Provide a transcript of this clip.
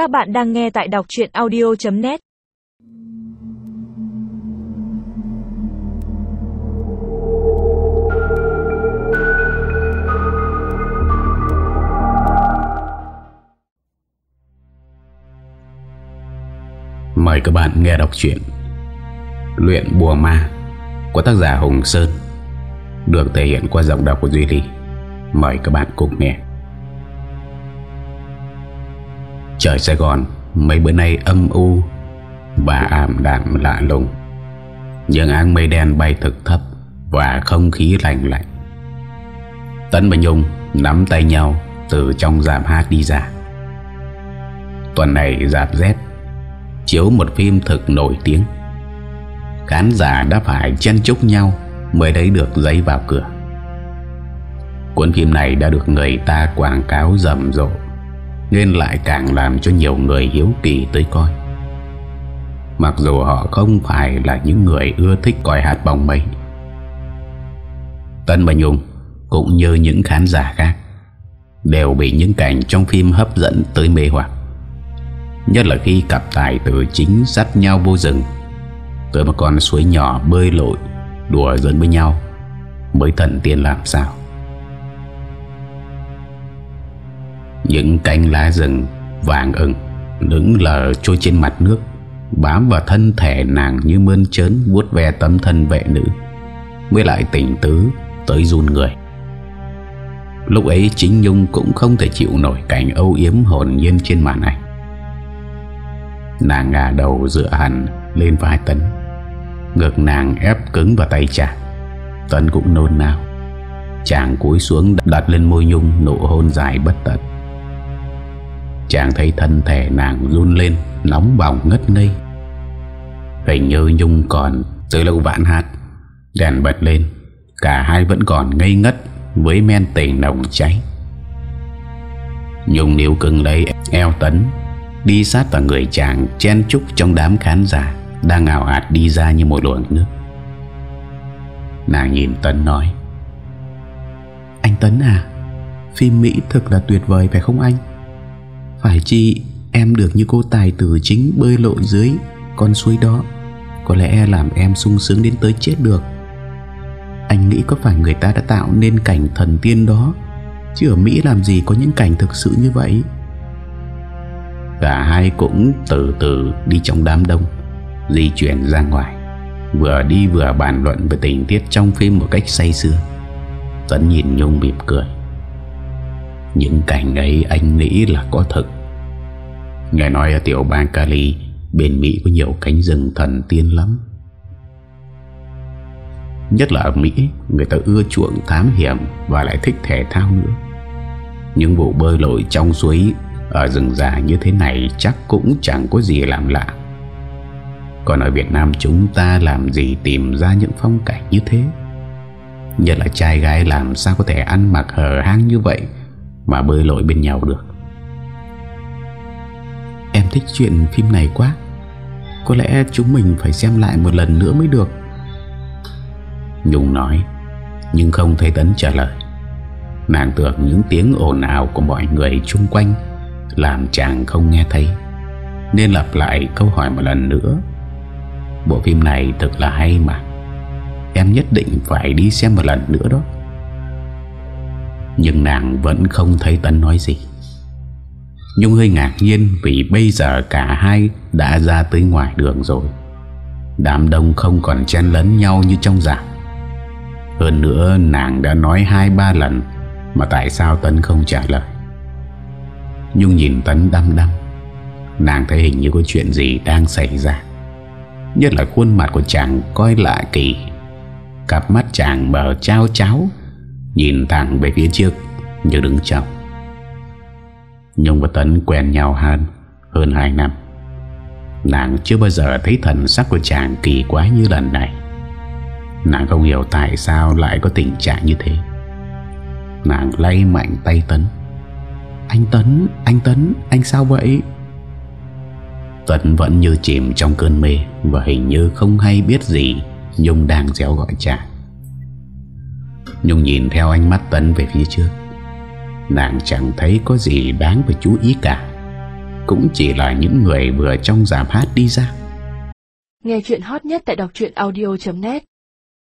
Các bạn đang nghe tại đọc chuyện audio.net Mời các bạn nghe đọc truyện Luyện Bùa Ma của tác giả Hùng Sơn, được thể hiện qua giọng đọc của Duy Ly. Mời các bạn cùng nghe. Trời Sài Gòn, mấy bữa nay âm u và ảm đạm lạ lùng. Những áng mây đen bay thực thấp và không khí lạnh lạnh. Tấn và Nhung nắm tay nhau từ trong giảm hát đi ra. Tuần này dạp Z chiếu một phim thực nổi tiếng. Khán giả đã phải chen chúc nhau mới lấy được giấy vào cửa. Cuốn phim này đã được người ta quảng cáo rầm rộ nên lại càng làm cho nhiều người hiếu kỳ tới coi. Mặc dù họ không phải là những người ưa thích coi hạt bóng mấy. Tân và Nhung cũng như những khán giả khác đều bị những cảnh trong phim hấp dẫn tới mê hoặc. Nhất là khi cặp tài tử chính dắt nhau vô rừng Tới một con suối nhỏ bơi lội Đùa giỡn với nhau, Mới thần tiên làm sao Những cánh lá rừng vàng ửng Đứng lờ trôi trên mặt nước, Bám vào thân thể nàng như mơn trớn vuốt ve tấm thân vệ nữ, với lại tỉnh tứ tới run người. Lúc ấy chính Nhung cũng không thể chịu nổi cảnh âu yếm hồn nhiên trên màn ảnh. Nàng ngả đầu dựa hẳn lên vai Tấn, Ngực nàng ép cứng vào tay chàng. Tấn cũng nôn nao, Chàng cúi xuống đặt lên môi Nhung nụ hôn dài bất tận. Chàng thấy thân thể nàng run lên, Nóng bỏng ngất ngây. Hình như Nhung còn Từ lâu vạn hát Đèn bật lên, Cả hai vẫn còn ngây ngất Với men tình nồng cháy. Nhung níu cưng lấy eo Tấn, Đi sát vào người chàng Chen chúc trong đám khán giả Đang ảo ạt đi ra như một luồng nước. Nàng nhìn Tấn nói, Anh Tấn à Phim Mỹ thực là tuyệt vời phải không anh? Phải chi Em được như cô tài tử chính bơi lội dưới Con suối đó. Có lẽ làm em sung sướng đến tới chết được. Anh nghĩ có phải người ta đã tạo nên cảnh thần tiên đó, Chứ ở Mỹ làm gì có những cảnh thực sự như vậy? Cả hai cũng từ từ đi trong đám đông, Di chuyển ra ngoài. Vừa đi vừa bàn luận về tình tiết trong phim một cách say sưa. Tấn nhìn Nhung mỉm cười. Những cảnh ấy anh nghĩ là có thật. Nghe nói ở tiểu bang Cali, Bên Mỹ có nhiều cánh rừng thần tiên lắm. Nhất là ở Mỹ, Người ta ưa chuộng thám hiểm Và lại thích thể thao nữa. Những vụ bơi lội trong suối ở rừng già như thế này chắc cũng chẳng có gì làm lạ. Còn ở Việt Nam chúng ta làm gì tìm ra những phong cảnh như thế? Nhất là trai gái làm sao có thể ăn mặc hở hang như vậy? Mà bơi lội bên nhau được. Em thích chuyện phim này quá. Có lẽ chúng mình phải xem lại một lần nữa mới được. Nhung nói, Nhưng không thấy Tấn trả lời. Nàng tưởng những tiếng ồn ào của mọi người chung quanh làm chàng không nghe thấy, Nên lặp lại câu hỏi một lần nữa. Bộ phim này thật là hay mà. Em nhất định phải đi xem một lần nữa đó. Nhưng nàng vẫn không thấy Tấn nói gì. Nhung hơi ngạc nhiên Vì bây giờ cả hai đã ra tới ngoài đường rồi. Đám đông không còn chen lấn nhau như trong giảng Hơn nữa, nàng đã nói hai ba lần Mà tại sao Tấn không trả lời. Nhung nhìn Tấn đăm đăm. Nàng thấy hình như có chuyện gì đang xảy ra. Nhất là khuôn mặt của chàng coi lạ kỳ. Cặp mắt chàng mở trao cháo. Nhìn thẳng về phía trước Như đứng trong. Nhung và Tấn quen nhau hơn Hơn 2 năm. Nàng chưa bao giờ thấy thần sắc của chàng kỳ quái như lần này. Nàng không hiểu tại sao lại có tình trạng như thế. Nàng lay mạnh tay Tấn anh Tấn, anh Tấn, anh sao vậy? Tấn vẫn như chìm trong cơn mê Và hình như không hay biết gì Nhung đang dẻo gọi chàng. Nhung nhìn theo ánh mắt Tấn về phía trước, Nàng chẳng thấy có gì đáng phải chú ý cả. Cũng chỉ là những người vừa trong giảm hát đi ra. Nghe chuyện hot nhất tại đọc audio.net